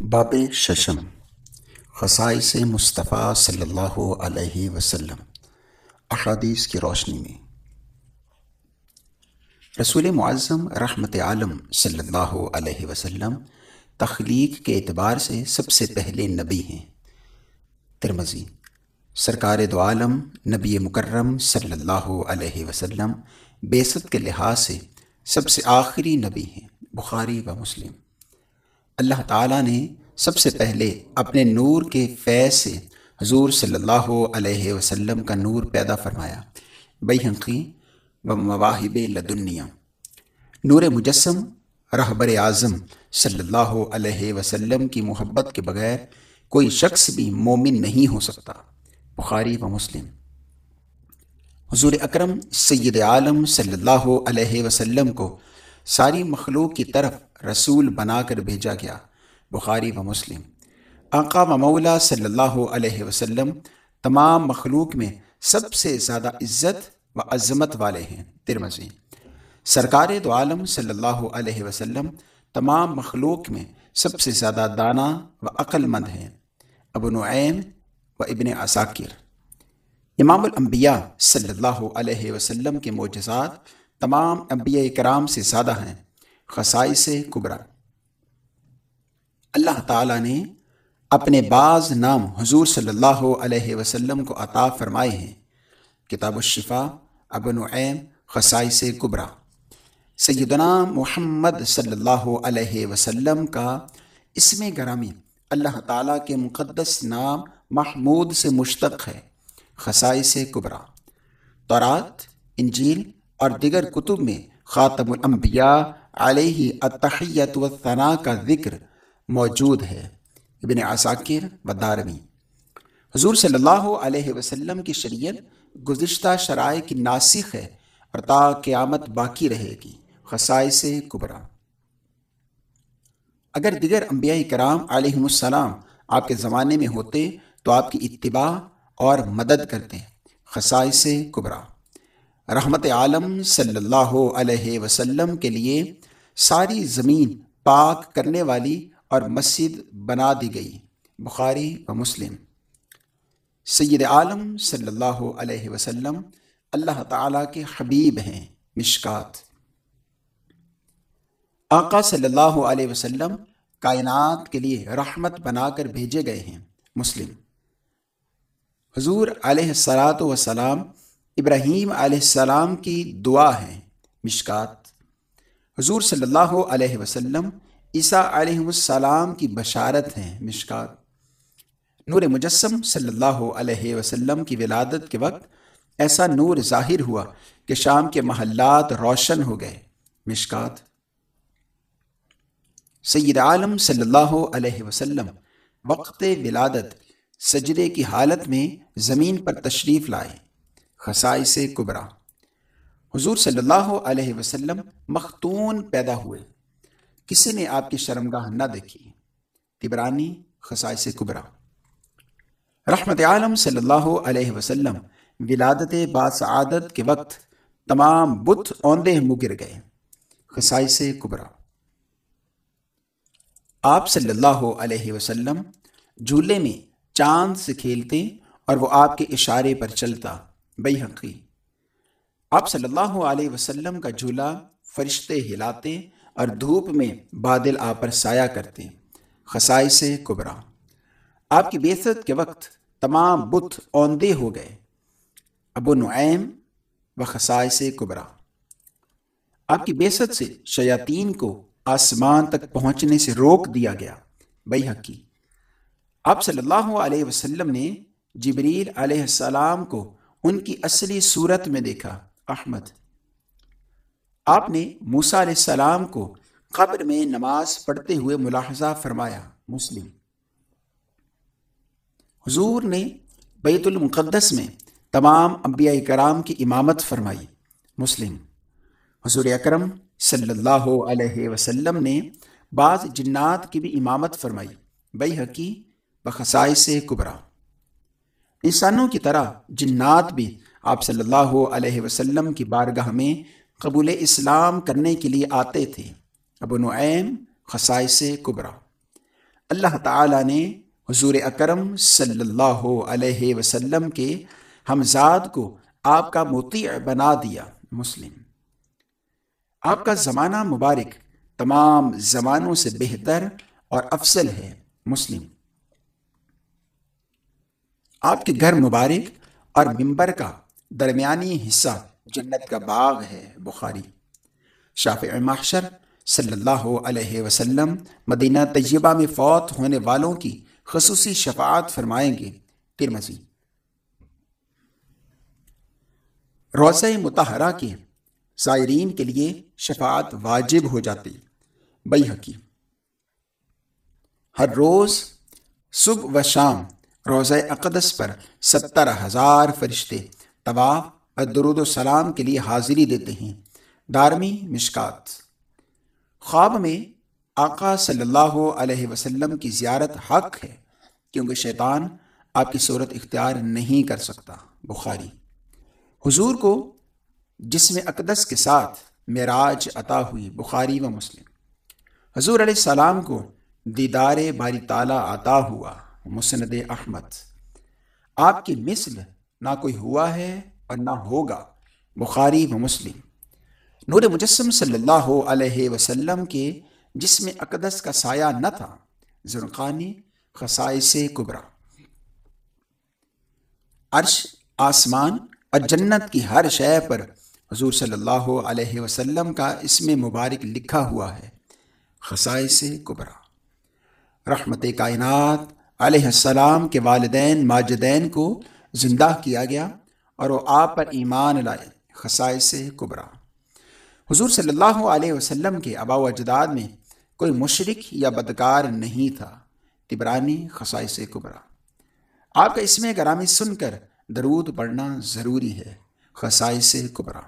باب ششم خصائص مصطفیٰ صلی اللہ علیہ وسلم، احادیث کی روشنی میں۔ رسول معظم رحمت عالم صلی اللہ علیہ وسلم تخلیق کے اعتبار سے سب سے پہلے نبی ہیں۔ ترمزی سرکار دو عالم نبی مکرم صلی اللہ علیہ وسلم بیست کے لحاظ سے سب سے آخری نبی ہیں، بخاری و مسلم۔ اللہ تعالیٰ نے سب سے پہلے اپنے نور کے فیض سے حضور صلی اللہ علیہ وسلم کا نور پیدا فرمایا۔ حنقی و مواہب لدنیا۔ نور مجسم، رہبر اعظم صلی اللہ علیہ وسلم کی محبت کے بغیر کوئی شخص بھی مومن نہیں ہو سکتا۔ بخاری و مسلم۔ حضور اکرم سید عالم صلی اللہ علیہ وسلم کو ساری مخلوق کی طرف رسول بنا کر بھیجا گیا، بخاری و مسلم۔ آقا و مولا صلی اللہ علیہ وسلم تمام مخلوق میں سب سے زیادہ عزت و عظمت والے ہیں۔ ترمزی سرکار دو عالم صلی اللہ علیہ وسلم تمام مخلوق میں سب سے زیادہ دانا و عقل مند ہیں۔ ابو نعیم و ابن عساکر۔ امام الانبیاء صلی اللہ علیہ وسلم کے معجزات تمام انبیاء کرام سے زیادہ ہیں۔ خسائی سے کبرا۔ اللہ تعالیٰ نے اپنے بعض نام حضور صلی اللہ علیہ وسلم کو عطا فرمائے ہیں۔ کتاب الشفا ابن عیم خسائی سے کبرا۔ سیدنا محمد صلی اللہ علیہ وسلم کا اسم گرامی اللہ تعالیٰ کے مقدس نام محمود سے مشتق ہے۔ خسائی سے کبرا۔ تورات، انجیل اور دیگر کتب میں خاتم الانبیاء علیہ التحیت والثناء کا ذکر موجود ہے۔ ابن عساکر و حضور صلی اللہ علیہ وسلم کی شریعت گزشتہ شرائع کی ناسخ ہے اور تا قیامت باقی رہے گی۔ خسائے سے کبرا۔ اگر دیگر انبیاء کرام علیہ السلام آپ کے زمانے میں ہوتے تو آپ کی اتباع اور مدد کرتے۔ خسائے سے کبرا۔ رحمت عالم صلی اللہ علیہ وسلم کے لیے ساری زمین پاک کرنے والی اور مسجد بنا دی گئی، بخاری و مسلم۔ سید عالم صلی اللہ علیہ وسلم اللہ تعالیٰ کے حبیب ہیں، مشکات۔ آقا صلی اللہ علیہ وسلم کائنات کے لیے رحمت بنا کر بھیجے گئے ہیں، مسلم۔ حضور علیہ السلاۃ وسلام ابراہیم علیہ السلام کی دعا ہیں۔ مشکات۔ حضور صلی اللہ علیہ وسلم عیسیٰ علیہ السلام کی بشارت ہیں۔ مشکات۔ نور مجسم صلی اللہ علیہ وسلم کی ولادت کے وقت ایسا نور ظاہر ہوا کہ شام کے محلات روشن ہو گئے۔ مشکات۔ سید عالم صلی اللہ علیہ وسلم وقت ولادت، سجدے کی حالت میں زمین پر تشریف لائے۔ خسائی سے کبرا۔ حضور صلی اللہ علیہ وسلم مختون پیدا ہوئے۔ کسی نے آپ کی شرمگاہ نہ دیکھی۔ تبرانی خسائے سے کبرا۔ رحمت عالم صلی اللہ علیہ وسلم ولادت باسعادت کے وقت تمام بت اوندے مگر گئے۔ خسائی سے کبرا۔ آپ صلی اللہ علیہ وسلم جھولے میں چاند سے کھیلتے اور وہ آپ کے اشارے پر چلتا۔ بے حقی آپ صلی اللہ علیہ وسلم کا جھولا فرشتے ہلاتے اور دھوپ میں بادل آ پر سایہ کرتے۔ خسائی سے کبرا آپ کی بیست کے وقت تمام بت اوندے ہو گئے۔ ابو نعیم و خسائے سے کبرا آپ کی بیست سے شیاطین کو آسمان تک پہنچنے سے روک دیا گیا۔ بے حقی آپ صلی اللہ علیہ وسلم نے جبریل علیہ السلام کو ان کی اصلی صورت میں دیکھا، احمد۔ آپ نے موسا علیہ السلام کو قبر میں نماز پڑھتے ہوئے ملاحظہ فرمایا، مسلم۔ حضور نے بیت المقدس میں تمام انبیاء کرام کی امامت فرمائی، مسلم۔ حضور اکرم صلی اللہ علیہ وسلم نے بعض جنات کی بھی امامت فرمائی بے حقی بخسائے سے کبرا۔ انسانوں کی طرح جنات بھی آپ صلی اللہ علیہ وسلم کی بارگاہ میں قبول اسلام کرنے کے لیے آتے تھے۔ ابو نعیم خسائے سے کبرا۔ اللہ تعالیٰ نے حضور اکرم صلی اللہ علیہ وسلم کے ہمزاد کو آپ کا مطیع بنا دیا۔ مسلم۔ آپ کا زمانہ مبارک تمام زمانوں سے بہتر اور افضل ہے۔ مسلم۔ آپ کے گھر مبارک اور ممبر کا درمیانی حصہ جنت کا باغ ہے، بخاری۔ شافع محشر صلی اللہ علیہ وسلم مدینہ طیبہ میں فوت ہونے والوں کی خصوصی شفاعت فرمائیں گے۔ ترمزی روزہ متحرہ کے زائرین کے لیے شفاعت واجب ہو جاتی۔ بئی حقی ہر روز صبح و شام روزہ اقدس پر ستر ہزار فرشتے طواف اور درود و سلام کے لیے حاضری دیتے ہیں۔ دارمی مشکات۔ خواب میں آقا صلی اللہ علیہ وسلم کی زیارت حق ہے، کیونکہ شیطان آپ کی صورت اختیار نہیں کر سکتا۔ بخاری۔ حضور کو جسم اقدس کے ساتھ معراج عطا ہوئی، بخاری و مسلم۔ حضور علیہ السلام کو دیدار باری تعالیٰ عطا ہوا۔ مسند احمد۔ آپ کی مثل نہ کوئی ہوا ہے اور نہ ہوگا، بخاری و مسلم۔ نور مجسم صلی اللہ علیہ وسلم کے جسم اقدس کا سایہ نہ تھا، زرقانی خسائس کبرا۔ عرش، آسمان اور جنت کی ہر شے پر حضور صلی اللہ علیہ وسلم کا اسم مبارک لکھا ہوا ہے، خسائے سے کبرا۔ رحمت کائنات علیہ السلام کے والدین ماجدین کو زندہ کیا گیا اور وہ آپ پر ایمان لائے خسائے سے کبرا۔ حضور صلی اللہ علیہ وسلم کے ابا و اجداد میں کوئی مشرق یا بدکار نہیں تھا، تبرانی خسائے سے کبرا۔ آپ کا اسم گرامی سن کر درود پڑھنا ضروری ہے خسائی سے کبرا۔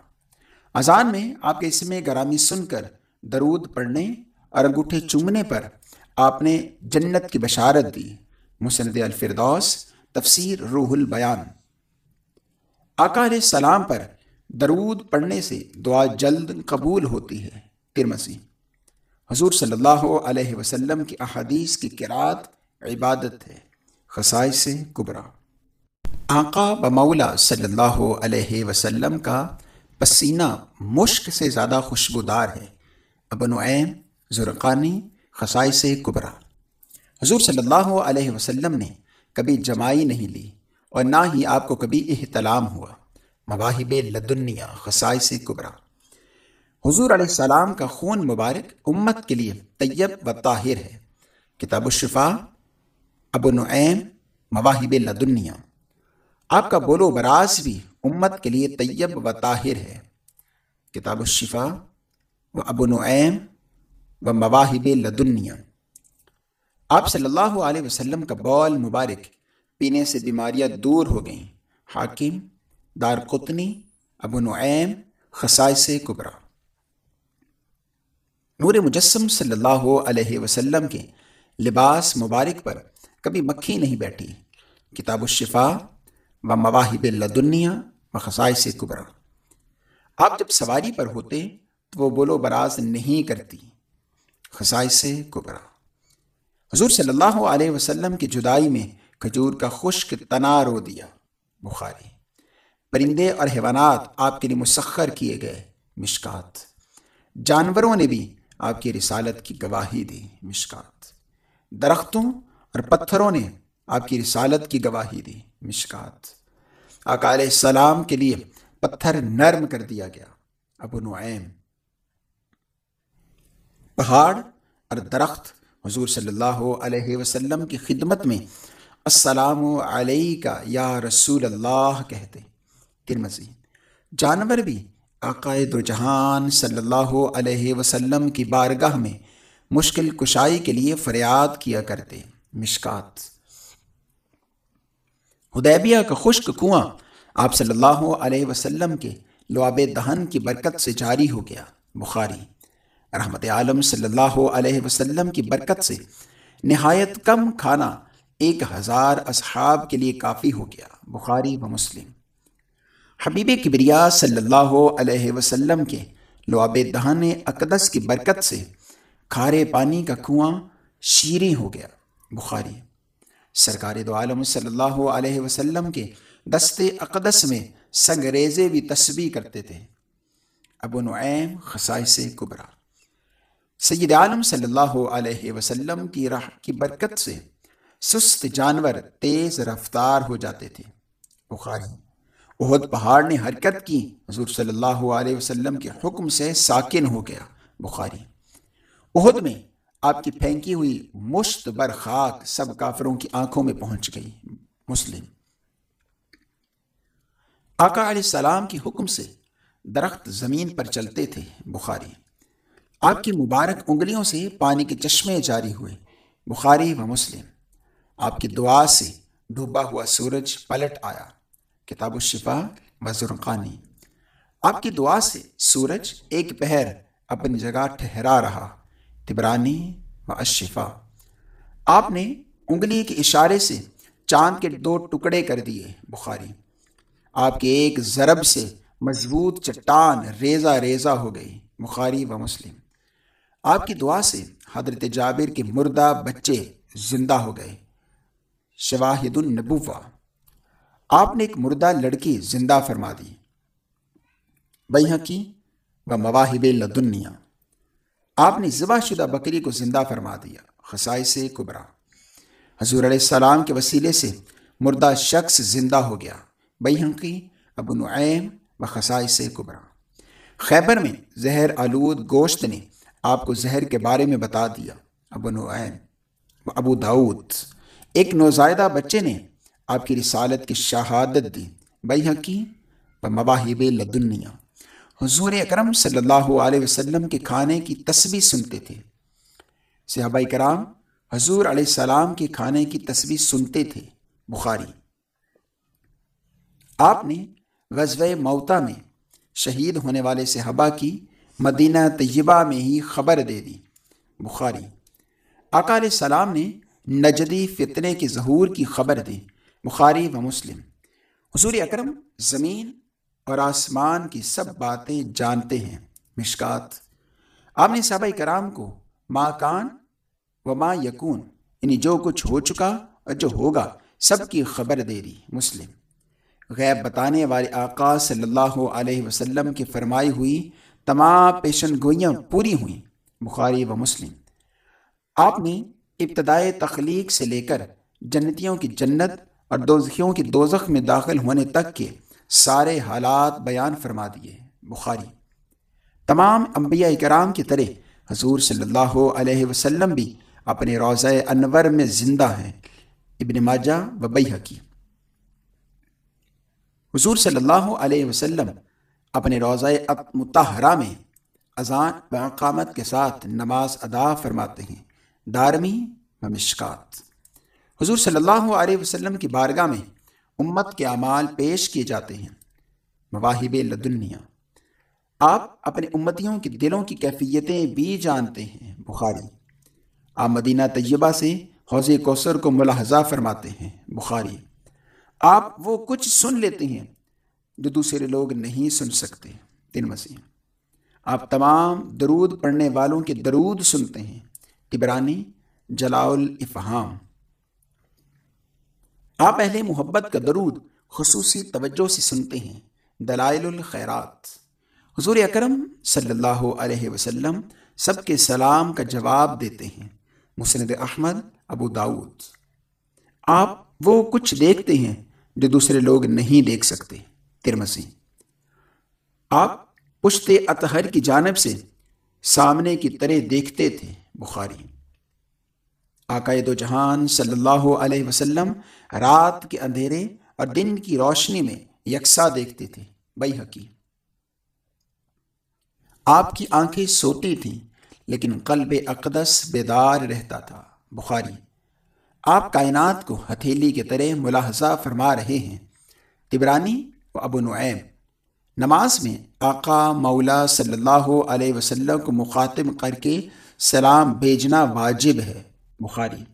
اذان میں آپ کے اسم گرامی سن کر درود پڑھنے اور انگوٹھے چومنے پر آپ نے جنت کی بشارت دی۔ مسند الفردوس، تفسیر روح البیان۔ آقا علیہ السلام پر درود پڑھنے سے دعا جلد قبول ہوتی ہے ترمسی حضور صلی اللہ علیہ وسلم کی احادیث کی قرآت عبادت ہے خسائی سے کبرا۔ آقا بمولا صلی اللہ علیہ وسلم کا پسینہ مشک سے زیادہ خوشبودار ہے ابن نعیم، زرقانی خسائی سے کبرا۔ حضور صلی اللہ علیہ وسلم نے کبھی جمائی نہیں لی اور نہ ہی آپ کو کبھی احتلام ہوا۔ مواہب لدنیا خسائی سے کبرا۔ حضور علیہ السلام کا خون مبارک امت کے لیے طیب و طاہر ہے۔ کتاب الشفا، ابو نعیم، مواہب لدنیا آپ کا بولو براز بھی امت کے لیے طیب و طاہر ہے۔ کتاب الشفا و ابو نعیم و مواہب لدنیا آپ صلی اللہ علیہ وسلم کا بول مبارک پینے سے بیماریاں دور ہو گئیں۔ حاکم، دار قطنی، ابو نعیم خسائس کبرا۔ نور مجسم صلی اللہ علیہ وسلم کے لباس مبارک پر کبھی مکھی نہیں بیٹھی۔ کتاب الشفا و مواہب لدنیا و خسائس کبرا۔ آپ جب سواری پر ہوتے تو وہ بولو براز نہیں کرتی۔ خسائس کبرا۔ حضور صلی اللہ علیہ وسلم کی جدائی میں کھجور کا خشک تنا رو دیا، بخاری۔ پرندے اور حیوانات آپ کے لیے مسخر کیے گئے، مشکات۔ جانوروں نے بھی آپ کی رسالت کی گواہی دی، مشکات۔ درختوں اور پتھروں نے آپ کی رسالت کی گواہی دی، مشکات۔ آقا علیہ السلام کے لیے پتھر نرم کر دیا گیا، ابو نعیم۔ پہاڑ اور درخت حضور صلی اللہ علیہ وسلم کی خدمت میں السلام علیہ کا یا رسول اللہ کہتے ترمزی جانور بھی عقائد و جہان صلی اللہ علیہ وسلم کی بارگاہ میں مشکل کشائی کے لیے فریاد کیا کرتے مشکات۔ حدیبیہ کا خشک کنواں آپ صلی اللہ علیہ وسلم کے لعاب دہن کی برکت سے جاری ہو گیا۔ بخاری۔ رحمت عالم صلی اللہ علیہ وسلم کی برکت سے نہایت کم کھانا ایک ہزار اصحاب کے لیے کافی ہو گیا، بخاری و مسلم۔ حبیب کبریا صلی اللہ علیہ وسلم کے لعاب دہان اقدس کی برکت سے کھارے پانی کا کنواں شیریں ہو گیا، بخاری۔ سرکار دو عالم صلی اللہ علیہ وسلم کے دست اقدس میں سنگریزے بھی تسبیح کرتے تھے۔ ابو نعیم خصائص کبرا۔ سید عالم صلی اللہ علیہ وسلم کی راہ کی برکت سے سست جانور تیز رفتار ہو جاتے تھے۔ بخاری احد پہاڑ نے حرکت کی، حضور صلی اللہ علیہ وسلم کے حکم سے ساکن ہو گیا۔ بخاری احد میں آپ کی پھینکی ہوئی مشت بر خاک سب کافروں کی آنکھوں میں پہنچ گئی۔ مسلم آقا علیہ السلام کی حکم سے درخت زمین پر چلتے تھے۔ بخاری آپ کی مبارک انگلیوں سے پانی کے چشمے جاری ہوئے، بخاری و مسلم۔ آپ کی دعا سے ڈوبا ہوا سورج پلٹ آیا۔ کتاب الشفا و زرقانی۔ آپ کی دعا سے سورج ایک پہر اپنی جگہ ٹھہرا رہا، تبرانی و اشفا آپ نے انگلی کے اشارے سے چاند کے دو ٹکڑے کر دیے، بخاری۔ آپ کے ایک ضرب سے مضبوط چٹان ریزہ ریزہ ہو گئی، بخاری و مسلم۔ آپ کی دعا سے حضرت جابر کے مردہ بچے زندہ ہو گئے۔ شواہد النبوہ۔ آپ نے ایک مردہ لڑکی زندہ فرما دی۔ بیہ کی و مواہب لدنیا آپ نے ذبح شدہ بکری کو زندہ فرما دیا۔ خسائی سے کبرا۔ حضور علیہ السلام کے وسیلے سے مردہ شخص زندہ ہو گیا۔ بیہنقی ابو نعیم و خسائی سے کبرا۔ خیبر میں زہر آلود گوشت نے آپ کو زہر کے بارے میں بتا دیا۔ ابو نعیم و ابو داود ایک نوزائیدہ بچے نے آپ کی رسالت کی شہادت دی۔ بیہنقی و مواہب لدنیا حضور اکرم صلی اللہ علیہ وسلم کے کھانے کی تصویر سنتے تھے۔ صحابہ کرام حضور علیہ السلام کے کھانے کی تصویر سنتے تھے۔ بخاری۔ آپ نے غزوہ موتا میں شہید ہونے والے صحابہ کی مدینہ طیبہ میں ہی خبر دے دی۔ بخاری۔ آقا علیہ السلام نے نجدی فتنے کی ظہور کی خبر دی۔ بخاری و مسلم۔ حضور اکرم زمین اور آسمان کی سب باتیں جانتے ہیں۔ مشکات۔ آپ نے صحابہ کرام کو ماں کان و ماں یکون یعنی جو کچھ ہو چکا اور جو ہوگا، سب کی خبر دے دی۔ مسلم۔ غیب بتانے والے آقا صلی اللہ علیہ وسلم کی فرمائی ہوئی تمام پیشن گوئیاں پوری ہوئیں، بخاری و مسلم۔ آپ نے ابتدائے تخلیق سے لے کر جنتیوں کی جنت اور دوزخیوں کی دوزخ میں داخل ہونے تک کے سارے حالات بیان فرما دیے، بخاری۔ تمام انبیاء کرام کی طرح حضور صلی اللہ علیہ وسلم بھی اپنے روضہ انور میں زندہ ہیں، ابن ماجہ و بیحقی حضور صلی اللہ علیہ وسلم اپنے روضہ متحرہ میں اذان و اقامت کے ساتھ نماز ادا فرماتے ہیں۔ دارمی و مشکات حضور صلی اللہ علیہ وسلم کی بارگاہ میں امت کے اعمال پیش کیے جاتے ہیں۔ مواہب لدنیا۔ آپ اپنے امتیوں کے دلوں کی کیفیتیں بھی جانتے ہیں، بخاری۔ آپ مدینہ طیبہ سے حوض کوثر کو ملاحظہ فرماتے ہیں، بخاری۔ آپ وہ کچھ سن لیتے ہیں جو دوسرے لوگ نہیں سن سکتے۔ تین مسیح، آپ تمام درود پڑھنے والوں کے درود سنتے ہیں۔ ابرانی جلاء الافہام۔ آپ اہل محبت کا درود خصوصی توجہ سے سنتے ہیں۔ دلائل الخیرات۔ حضور اکرم صلی اللہ علیہ وسلم سب کے سلام کا جواب دیتے ہیں۔ مسند احمد، ابو داود آپ وہ کچھ دیکھتے ہیں جو دوسرے لوگ نہیں دیکھ سکتے۔ ترمسی آپ پشت اطہر کی جانب سے سامنے کی طرح دیکھتے تھے بخاری۔ دو جہان صلی اللہ علیہ وسلم رات کے اندھیرے اور دن کی روشنی میں یکساں دیکھتے تھے۔ بئی حقی آپ کی آنکھیں سوٹی تھیں، لیکن قلب اقدس بیدار رہتا تھا۔ بخاری۔ آپ کائنات کو ہتھیلی کے طرح ملاحظہ فرما رہے ہیں۔ تبرانی و ابو نعیم۔ نماز میں آقا مولا صلی اللہ علیہ وسلم کو مخاطب کر کے سلام بھیجنا واجب ہے۔ بخاری۔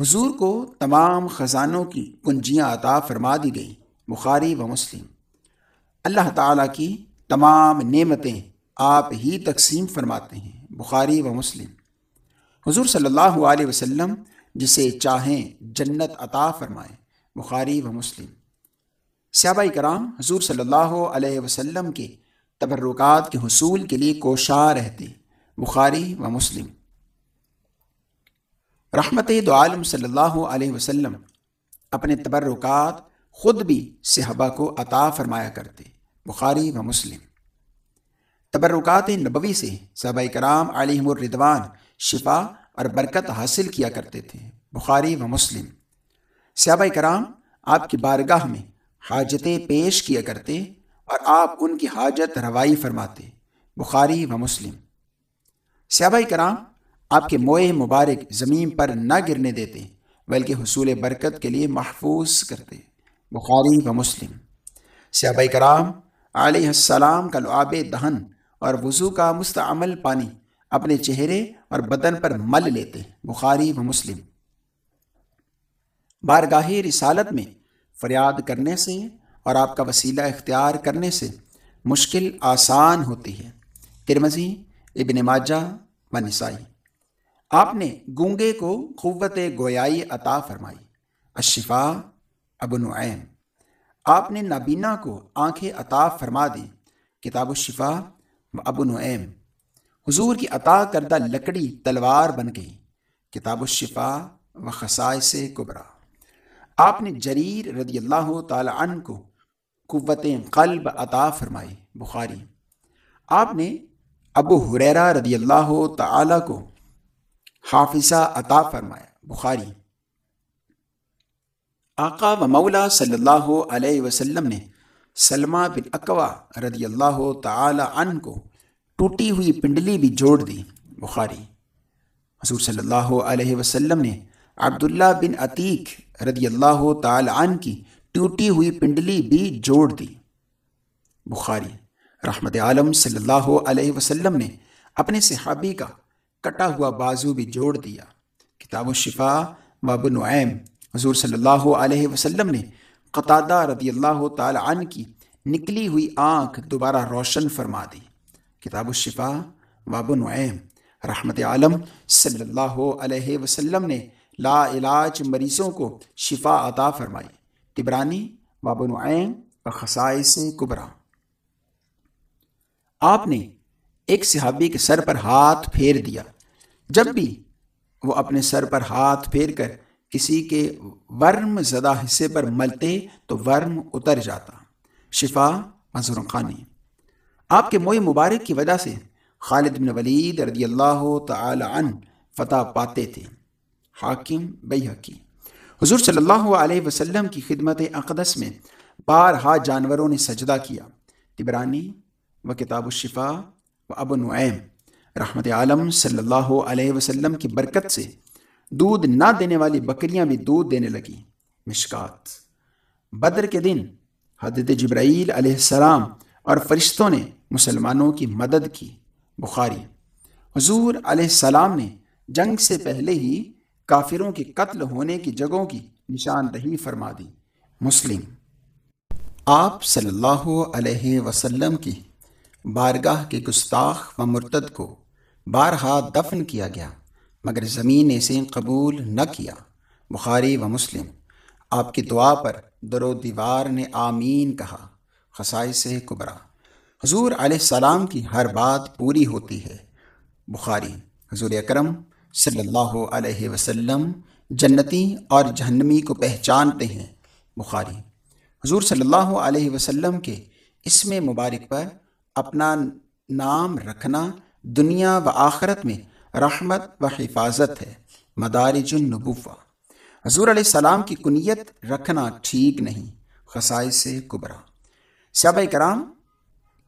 حضور کو تمام خزانوں کی کنجیاں عطا فرما دی گئیں۔ بخاری و مسلم۔ اللہ تعالیٰ کی تمام نعمتیں آپ ہی تقسیم فرماتے ہیں۔ بخاری و مسلم۔ حضور صلی اللہ علیہ وسلم جسے چاہیں جنت عطا فرمائیں بخاری و مسلم۔ صحابہ کرام حضور صلی اللہ علیہ وسلم کے تبرکات کے حصول کے لیے کوشاں رہتے بخاری و مسلم۔ رحمت دو عالم صلی اللہ علیہ وسلم اپنے تبرکات خود بھی صحابہ کو عطا فرمایا کرتے بخاری و مسلم۔ تبرکات نبوی سے صحابہ کرام علیہم الردوان شفا اور برکت حاصل کیا کرتے تھے، بخاری و مسلم۔ صحابہ کرام آپ کی بارگاہ میں حاجتیں پیش کیا کرتے اور آپ ان کی حاجت روائی فرماتے، بخاری و مسلم۔ صحابہ کرام آپ کے موئے مبارک زمین پر نہ گرنے دیتے، بلکہ حصول برکت کے لیے محفوظ کرتے۔ بخاری و مسلم۔ صحابہ کرام علیہ السلام کا لعاب دہن اور وضو کا مستعمل پانی اپنے چہرے اور بدن پر مل لیتے، بخاری و مسلم۔ بارگاہ رسالت میں فریاد کرنے سے اور آپ کا وسیلہ اختیار کرنے سے مشکل آسان ہوتی ہے۔ ترمزی ابن ماجہ و نسائی۔ آپ نے گونگے کو قوت گویائی عطا فرمائی۔ اشفا ابو نعیم۔ آپ نے نابینا کو آنکھیں عطا فرما دی۔ کتاب الشفا و ابو نعیم۔ حضور کی عطا کردہ لکڑی تلوار بن گئی۔ کتاب الشفا و خسائے سے کبرا آپ نے جریر رضی اللہ تعالی عنہ کو قوتیں قلب عطا فرمائی، بخاری۔ آپ نے ابو حریرہ رضی اللہ تعالی کو حافظہ عطا فرمایا، بخاری۔ آقا و مولا صلی اللہ علیہ وسلم نے سلمہ بن اقوا رضی اللہ تعالی عنہ کو ٹوٹی ہوئی پنڈلی بھی جوڑ دی، بخاری۔ حضور صلی اللہ علیہ وسلم نے عبداللہ بن عتیق رضی اللہ تعالی عنہ کی ٹوٹی ہوئی پنڈلی بھی جوڑ دی۔ بخاری رحمت عالم صلی اللہ علیہ وسلم نے اپنے صحابی کا کٹا ہوا بازو بھی جوڑ دیا۔ کتاب و شفا باب نعیم حضور صلی اللہ علیہ وسلم نے قطادہ رضی اللہ تعالی عنہ کی نکلی ہوئی آنکھ دوبارہ روشن فرما دی۔ کتاب و شفا باب نعیم رحمت عالم صلی اللہ علیہ وسلم نے لا علاج مریضوں کو شفا عطا فرمائی۔ تبرانی باب نعیم و خسائے سے کبرا۔ آپ نے ایک صحابی کے سر پر ہاتھ پھیر دیا۔ جب بھی وہ اپنے سر پر ہاتھ پھیر کر کسی کے ورم زدہ حصے پر ملتے تو ورم اتر جاتا۔ شفا منظور خانی۔ آپ کے موئے مبارک کی وجہ سے خالد بن ولید رضی اللہ تعالی عنہ فتح پاتے تھے۔ حاکم بئی حضور صلی اللہ علیہ وسلم کی خدمت اقدس میں بارہا جانوروں نے سجدہ کیا۔ تبرانی و کتاب الشفا و ابو نعیم۔ رحمت عالم صلی اللہ علیہ وسلم کی برکت سے دودھ نہ دینے والی بکریاں بھی دودھ دینے لگی۔ مشکات۔ بدر کے دن حضرت جبرائیل علیہ السلام اور فرشتوں نے مسلمانوں کی مدد کی۔ بخاری۔ حضور علیہ السلام نے جنگ سے پہلے ہی کافروں کے قتل ہونے کی جگہوں کی نشاندہی فرما دی۔ مسلم۔ آپ صلی اللہ علیہ وسلم کی بارگاہ کے گستاخ و مرتد کو بارہا دفن کیا گیا، مگر زمین نے اسے قبول نہ کیا۔ بخاری و مسلم۔ آپ کی دعا پر در و دیوار نے آمین کہا۔ خسائی سے کبرا۔ حضور علیہ السلام کی ہر بات پوری ہوتی ہے۔ بخاری۔ حضور اکرم۔ صلی اللہ علیہ وسلم جنتی اور جہنمی کو پہچانتے ہیں۔ بخاری۔ حضور صلی اللہ علیہ وسلم کے اسم مبارک پر اپنا نام رکھنا دنیا و آخرت میں رحمت و حفاظت ہے۔ مدارج النبوہ۔ حضور علیہ السلام کی کنیت رکھنا ٹھیک نہیں۔ خسائے سے کبرا۔ صحابہ کرام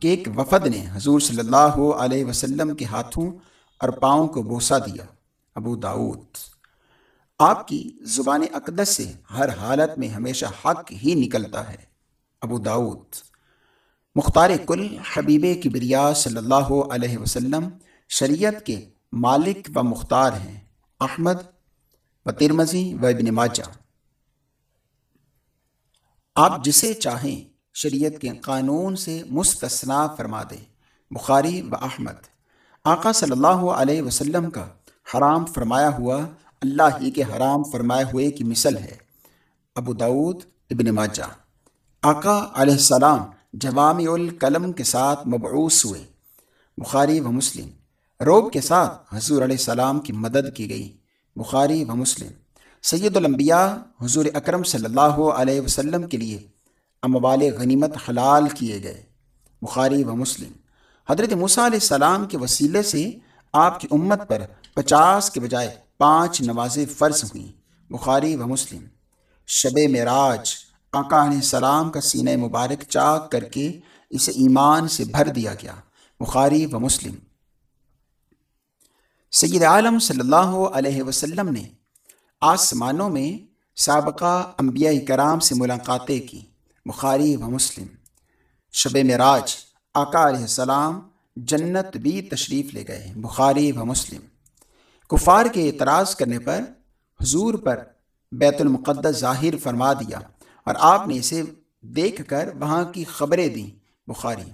کے ایک وفد نے حضور صلی اللہ علیہ وسلم کے ہاتھوں اور پاؤں کو بوسا دیا۔ ابو داود۔ آپ کی زبان اقدس سے ہر حالت میں ہمیشہ حق ہی نکلتا ہے۔ ابو داود۔ مختار کل حبیب کبریا صلی اللہ علیہ وسلم شریعت کے مالک و مختار ہیں۔ احمد و ترمزی و ابن ماجہ۔ آپ جسے چاہیں شریعت کے قانون سے مستثنا فرما دیں۔ بخاری و احمد۔ آقا صلی اللہ علیہ وسلم کا حرام فرمایا ہوا، اللہ ہی کے حرام فرمائے ہوئے کی مثل ہے۔ ابو داود ابن ماجہ۔ آقا علیہ السلام جوام القلم کے ساتھ مبعوث ہوئے۔ بخاری و مسلم۔ روب کے ساتھ حضور علیہ السلام کی مدد کی گئی۔ بخاری و مسلم۔ سید الانبیاء حضور اکرم صلی اللہ علیہ وسلم کے لیے اموال غنیمت حلال کیے گئے۔ بخاری و مسلم۔ حضرت موسیٰ علیہ السلام کے وسیلے سے آپ کی امت پر پچاس کے بجائے پانچ نمازیں فرض ہوئیں۔ بخاری و مسلم۔ شب معراج آقا علیہ السلام کا سینہ مبارک چاک کر کے اسے ایمان سے بھر دیا گیا۔ بخاری و مسلم۔ سید عالم صلی اللہ علیہ وسلم نے آسمانوں میں سابقہ انبیاء کرام سے ملاقاتیں کی۔ بخاری و مسلم۔ شب معراج آقا علیہ السلام جنت بھی تشریف لے گئے، بخاری و مسلم۔ کفار کے اعتراض کرنے پر حضور پر بیت المقدس ظاہر فرما دیا اور آپ نے اسے دیکھ کر وہاں کی خبریں دیں۔ بخاری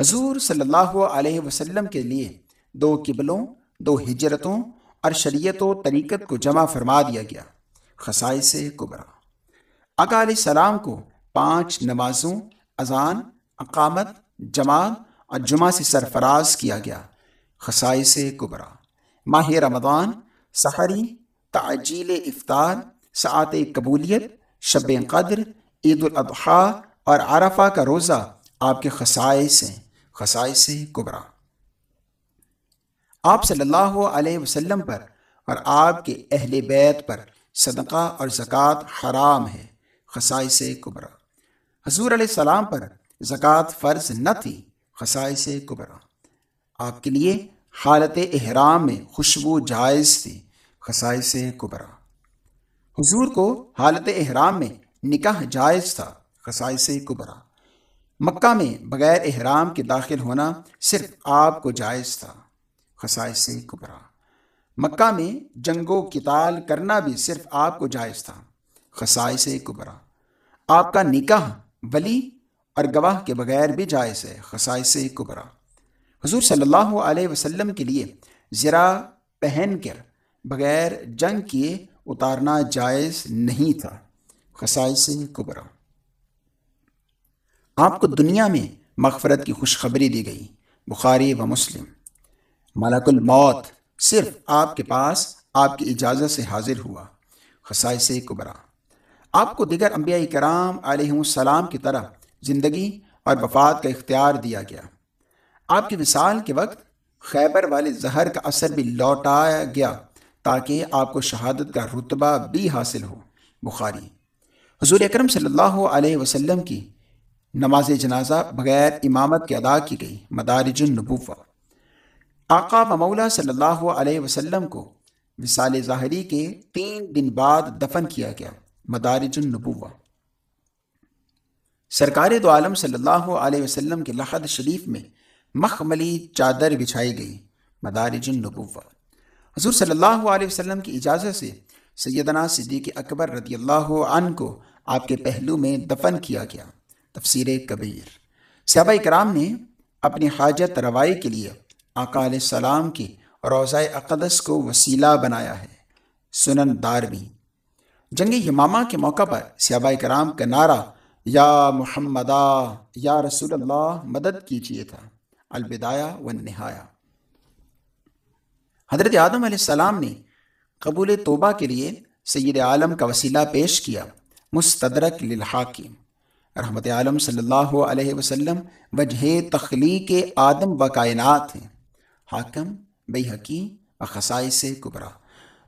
حضور صلی اللہ علیہ وسلم کے لیے دو قبلوں، دو ہجرتوں اور شریعت و طریقت کو جمع فرما دیا گیا۔ خسائی سے قبرا آقا علیہ السلام کو پانچ نمازوں، اذان، اقامت، جماعت جمعہ سے سرفراز کیا گیا۔ خسائی سے ماہ رمضان، سحری، تعجیل افطار سعات قبولیت، شب قدر، عید الاضحیٰ اور عرفہ کا روزہ آپ کے خسائے ہیں خسائے سے قبرا آپ صلی اللہ علیہ وسلم پر اور آپ کے اہل بیت پر صدقہ اور زکوٰۃ حرام ہے، خسائے سے قبرا حضور علیہ السلام پر زکوٰۃ فرض نہ تھی۔ خسائے سے آپ کے لیے حالت احرام میں خوشبو جائز تھی۔ خسائے سے قبرا حضور کو حالت احرام میں نکاح جائز تھا۔ خسائے سے مکہ میں بغیر احرام کے داخل ہونا صرف آپ کو جائز تھا۔ خسائے سے مکہ میں جنگ و کتال کرنا بھی صرف آپ کو جائز تھا۔ خسائے سے آپ کا نکاح ولی اور گواہ کے بغیر بھی جائز ہے خسائے سے قبرا حضور صلی اللہ علیہ وسلم کے لیے ذرا پہن کر بغیر جنگ کیے اتارنا جائز نہیں تھا۔ خسائے سے قبرا آپ کو دنیا میں مغفرت کی خوشخبری دی گئی، بخاری و مسلم۔ ملک الموت صرف آپ کے پاس آپ کی اجازت سے حاضر ہوا۔ خسائے سے قبرا آپ کو دیگر انبیاء کرام علیہ السلام کی طرح زندگی اور وفات کا اختیار دیا گیا۔ آپ کی وصال کے وقت خیبر والے زہر کا اثر بھی لوٹایا گیا تاکہ آپ کو شہادت کا رتبہ بھی حاصل ہو۔ بخاری۔ حضور اکرم صلی اللہ علیہ وسلم کی نماز جنازہ بغیر امامت کے ادا کی گئی، مدارج النبوہ۔ آقا و مولا صلی اللہ علیہ وسلم کو وصال ظاہری کے تین دن بعد دفن کیا گیا، مدارج النبوہ۔ سرکار دو عالم صلی اللہ علیہ وسلم کے لحد شریف میں مخملی چادر بچھائی گئی، مدارج النبوہ۔ حضور صلی اللہ علیہ وسلم کی اجازت سے سیدنا صدیق اکبر رضی اللہ عنہ کو آپ کے پہلو میں دفن کیا گیا۔ تفسیر کبیر۔ صحابہ کرام نے اپنی حاجت روائی کے لیے آقا علیہ السلام کی روضہ اقدس کو وسیلہ بنایا ہے۔ سنن داروی۔ جنگ یمامہ کے موقع پر صحابہ کرام کا نعرہ یا محمدہ، یا رسول اللہ، مدد کیجیے تھا۔ البدایہ و نہایا حضرت آدم علیہ السلام نے قبول توبہ کے لیے سید عالم کا وسیلہ پیش کیا، مستدرک للحاکم۔ رحمت عالم صلی اللہ علیہ وسلم وجہ تخلیق آدم و کائنات ہیں۔ حاکم بے حکیم و خسائی سے کبرا۔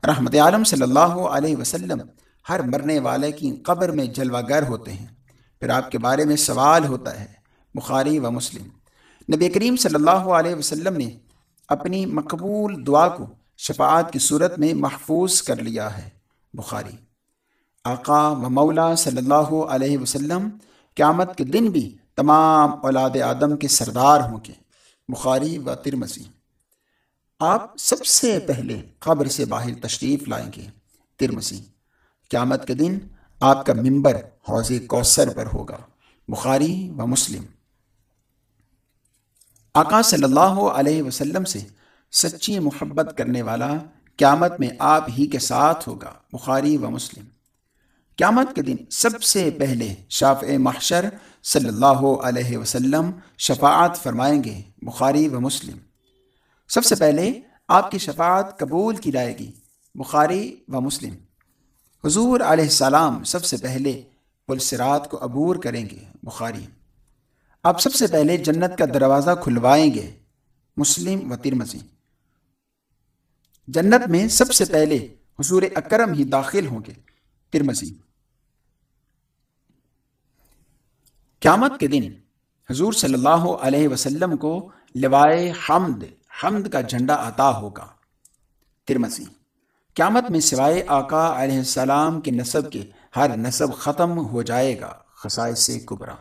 رحمت عالم صلی اللہ علیہ وسلم ہر مرنے والے کی قبر میں جلوہ گر ہوتے ہیں۔ پھر آپ کے بارے میں سوال ہوتا ہے، بخاری و مسلم۔ نبی کریم صلی اللہ علیہ وسلم نے اپنی مقبول دعا کو شفاعت کی صورت میں محفوظ کر لیا ہے، بخاری۔ آقا و مولا صلی اللہ علیہ وسلم قیامت کے دن بھی تمام اولاد آدم کے سردار ہوں گے، بخاری و ترمسی آپ سب سے پہلے قبر سے باہر تشریف لائیں گے ترمسی قیامت کے دن آپ کا ممبر حوض کوثر پر ہوگا۔ بخاری و مسلم۔ آقا صلی اللہ علیہ وسلم سے سچی محبت کرنے والا قیامت میں آپ ہی کے ساتھ ہوگا۔ بخاری و مسلم۔ قیامت کے دن سب سے پہلے شاف محشر صلی اللہ علیہ وسلم شفاعت فرمائیں گے۔ بخاری و مسلم۔ سب سے پہلے آپ کی شفاعت قبول کی جائے گی۔ بخاری و مسلم۔ حضور علیہ السلام سب سے پہلے پلسرات کو عبور کریں گے، بخاری۔ آپ سب سے پہلے جنت کا دروازہ کھلوائیں گے، مسلم و ترمزی جنت میں سب سے پہلے حضور اکرم ہی داخل ہوں گے ترمزی قیامت کے دن حضور صلی اللہ علیہ وسلم کو لوائے حمد حمد کا جھنڈا عطا ہوگا ترمسی قیامت میں سوائے آقا علیہ السلام کے نصب کے ہر نصب ختم ہو جائے گا۔ خسائے سے کبرا۔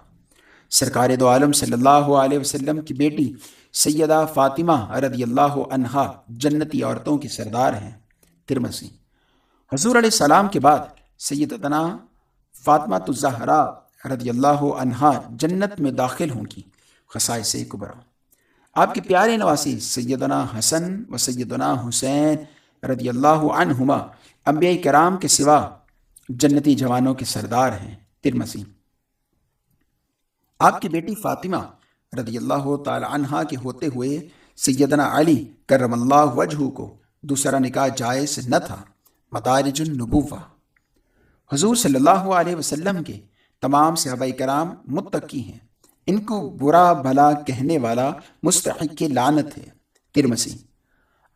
سرکار دو عالم صلی اللہ علیہ وسلم کی بیٹی سیدہ فاطمہ رضی اللہ عنہا جنتی عورتوں کی سردار ہیں۔ ترمسی حضور علیہ السلام کے بعد سیدتنا فاطمہ الزہرا رضی اللہ عنہا جنت میں داخل ہوں گی۔ خسائے سے کبرا۔ آپ کے پیارے نواسی سیدنا حسن و سیدنا حسین رضی اللہ عنہما، انبیاء کرام کے سوا جنتی جوانوں کے سردار ہیں ترمسی۔ آپ کی بیٹی فاطمہ رضی اللہ تعالی عنہ کے ہوتے ہوئے سیدنا علی کرم اللہ وجہ کو دوسرا نکاح جائز نہ تھا۔ مدارج النبوہ۔ حضور صلی اللہ علیہ وسلم کے تمام صحابہ کرام متقی ہیں۔ ان کو برا بھلا کہنے والا مستحق لانت ہے۔ ترمسی۔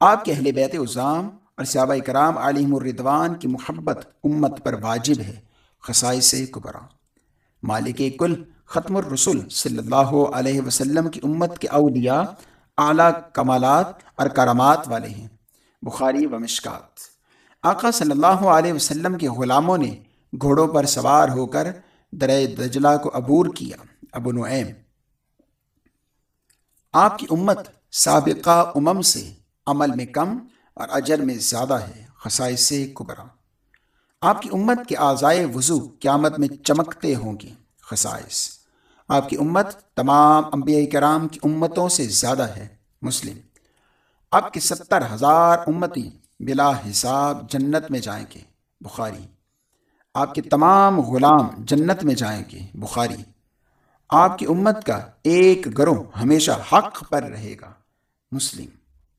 آپ کے اہل بیت عظام اور صحابہ کرام علیہم الردوان کی محبت امت پر واجب ہے۔ خسائی سے کبرا۔ مالک کل ختم الرسول صلی اللہ علیہ وسلم کی امت کے اولیاء، اعلیٰ کمالات اور کرامات والے ہیں۔ بخاری و مشکات۔ آقا صلی اللہ علیہ وسلم کے غلاموں نے گھوڑوں پر سوار ہو کر درے دجلہ کو عبور کیا۔ ابو نعیم۔ آپ کی امت سابقہ امم سے عمل میں کم اور اجر میں زیادہ ہے خسائے سے کبرا۔ آپ کی امت کے آزائے وضو قیامت میں چمکتے ہوں گے خسائش آپ کی امت تمام انبیاء کرام کی امتوں سے زیادہ ہے، مسلم۔ آپ کے ستر ہزار امتی بلا حساب جنت میں جائیں گے، بخاری۔ آپ کے تمام غلام جنت میں جائیں گے، بخاری۔ آپ کی امت کا ایک گروہ ہمیشہ حق پر رہے گا، مسلم۔